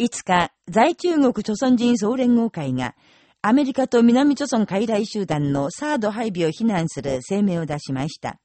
5日、在中国朝鮮人総連合会が、アメリカと南朝鮮海儡集団のサード配備を非難する声明を出しました。